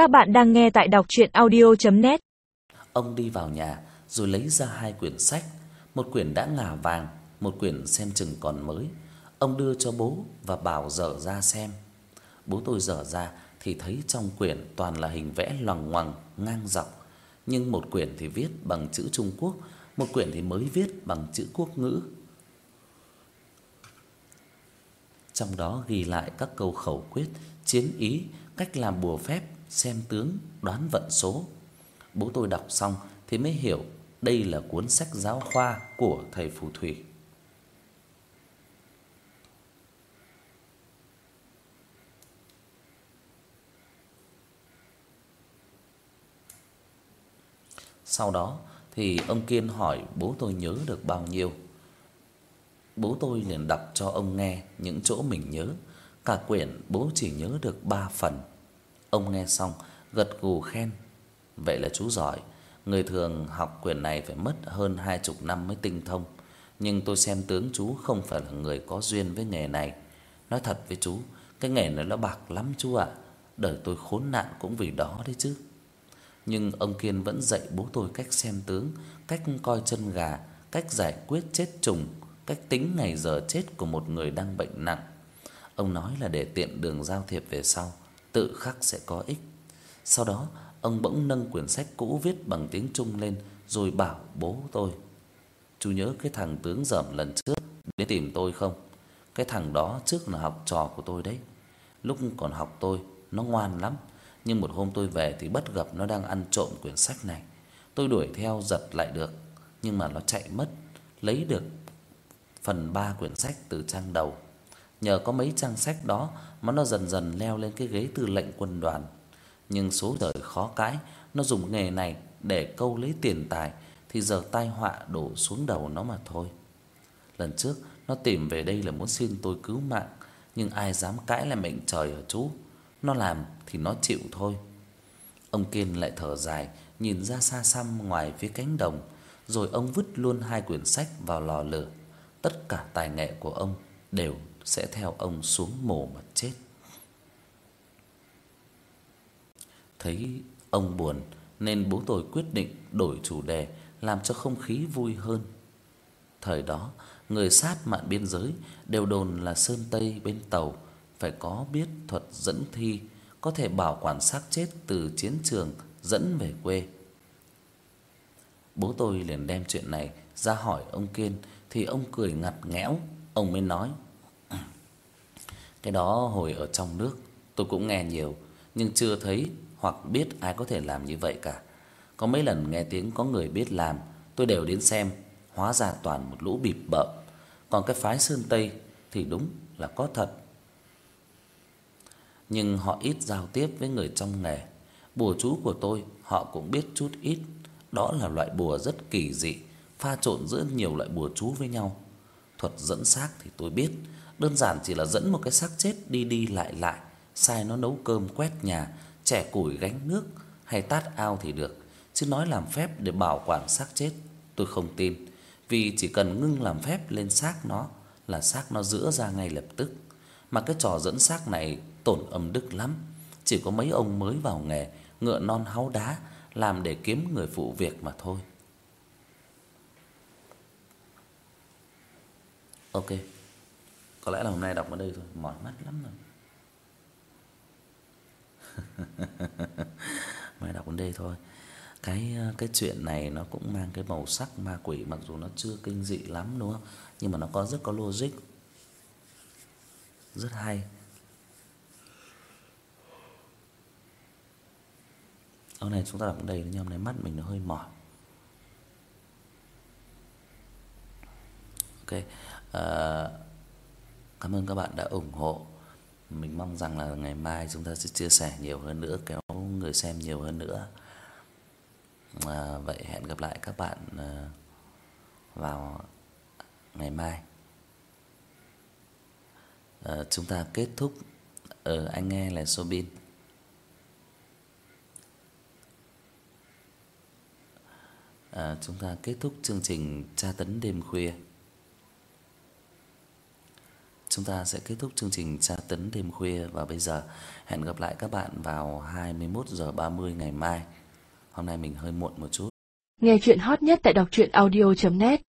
Các bạn đang nghe tại đọc audio net Ông đi vào nhà rồi lấy ra hai quyển sách, một quyển đã ngả vàng, một quyển xem chừng còn mới. Ông đưa cho bố và bảo dở ra xem. Bố tôi dở ra thì thấy trong quyển toàn là hình vẽ loằng ngoằng ngang dọc, nhưng một quyển thì viết bằng chữ Trung Quốc, một quyển thì mới viết bằng chữ quốc ngữ. Trong đó ghi lại các câu khẩu quyết, chiến ý, cách làm bùa phép, xem tướng, đoán vận số. Bố tôi đọc xong thì mới hiểu đây là cuốn sách giáo khoa của thầy phù thủy. Sau đó thì ông Kiên hỏi bố tôi nhớ được bao nhiêu. Bố tôi liền đọc cho ông nghe những chỗ mình nhớ, cả quyển bố chỉ nhớ được 3 phần. Ông nghe xong gật gù khen, vậy là chú giỏi, người thường học quyển này phải mất hơn hai chục năm mới tinh thông, nhưng tôi xem tướng chú không phải là người có duyên với nghề này. Nói thật với chú, cái nghề này nó bạc lắm chú ạ. Đời tôi khốn nạn cũng vì đó đấy chứ. Nhưng ông Kiên vẫn dạy bố tôi cách xem tướng, cách coi chân gà, cách giải quyết chết trùng, cách tính ngày giờ chết của một người đang bệnh nặng. Ông nói là để tiện đường giao thiệp về sau, tự khắc sẽ có ích. Sau đó, ông bỗng nâng quyển sách cũ viết bằng tiếng Trung lên rồi bảo bố tôi: "Chú nhớ cái thằng tướng dởm lần trước đến tìm tôi không? Cái thằng đó trước là học trò của tôi đấy. Lúc còn học tôi nó ngoan lắm, nhưng một hôm tôi về thì bất gặp nó đang ăn trộm quyển sách này. Tôi đuổi theo giật lại được, nhưng mà nó chạy mất, lấy được phần 3 quyển sách từ trang đầu. Nhờ có mấy trang sách đó mà nó dần dần leo lên cái ghế tư lệnh quân đoàn. Nhưng số đời khó cãi, nó dùng nghề này để câu lấy tiền tài thì giờ tai họa đổ xuống đầu nó mà thôi. Lần trước nó tìm về đây là muốn xin tôi cứu mạng, nhưng ai dám cãi lại mệnh trời hả chú? Nó làm thì nó chịu thôi. Ông Kiên lại thở dài, nhìn ra xa xăm ngoài phía cánh đồng, rồi ông vứt luôn hai quyển sách vào lò lửa. Tất cả tài nghệ của ông đều sẽ theo ông xuống mồ mà chết. Thấy ông buồn nên bố tôi quyết định đổi chủ đề làm cho không khí vui hơn. Thời đó, người sát mạn biên giới đều đồn là sơn Tây bên tàu phải có biết thuật dẫn thi, có thể bảo quản xác chết từ chiến trường dẫn về quê. Bố tôi liền đem chuyện này ra hỏi ông Kiên thì ông cười ngặt nghẽo, ông mới nói: "Cái đó hồi ở trong nước tôi cũng nghe nhiều, nhưng chưa thấy hoặc biết ai có thể làm như vậy cả. Có mấy lần nghe tiếng có người biết làm, tôi đều đến xem, hóa ra toàn một lũ bịp bợm. Còn cái phái Sơn Tây thì đúng là có thật. Nhưng họ ít giao tiếp với người trong nghề. Bùa chú của tôi họ cũng biết chút ít, đó là loại bùa rất kỳ dị, pha trộn giữa nhiều loại bùa chú với nhau. Thuật dẫn xác thì tôi biết, đơn giản chỉ là dẫn một cái xác chết đi đi lại lại, sai nó nấu cơm quét nhà, chẻ củi gánh nước hay tát ao thì được, chứ nói làm phép để bảo quản xác chết, tôi không tin, vì chỉ cần ngưng làm phép lên xác nó là xác nó rữa ra ngay lập tức. Mà cái trò dẫn xác này tổn âm đức lắm, chỉ có mấy ông mới vào nghề, ngựa non háu đá làm để kiếm người phụ việc mà thôi. Ok. Có lẽ là hôm nay đọc ở đây thôi, mỏi mắt lắm rồi. Mai đọc đến đây thôi. Cái ờ, cái chuyện này nó cũng mang cái màu sắc ma quỷ mặc dù nó chưa kinh dị lắm đúng không? Nhưng mà nó có rất có logic. Rất hay. Hôm nay chúng ta đọc đến đây nhưng hôm nay mắt mình nó hơi mỏi. Ok. À, ờ, cảm ơn các bạn đã ủng hộ mình mong rằng là ngày mai chúng ta sẽ chia sẻ nhiều hơn nữa, kéo người xem nhiều hơn nữa. À, vậy hẹn gặp lại các bạn à, vào ngày mai. À, chúng ta kết thúc ở anh nghe là Sobin. À, chúng ta kết thúc chương trình tra tấn đêm khuya chúng ta sẽ kết thúc chương trình tra tấn đêm khuya và bây giờ hẹn gặp lại các bạn vào 21 giờ 30 ngày mai. Hôm nay mình hơi muộn một chút. Nghe chuyện hot nhất tại đọc truyện audio net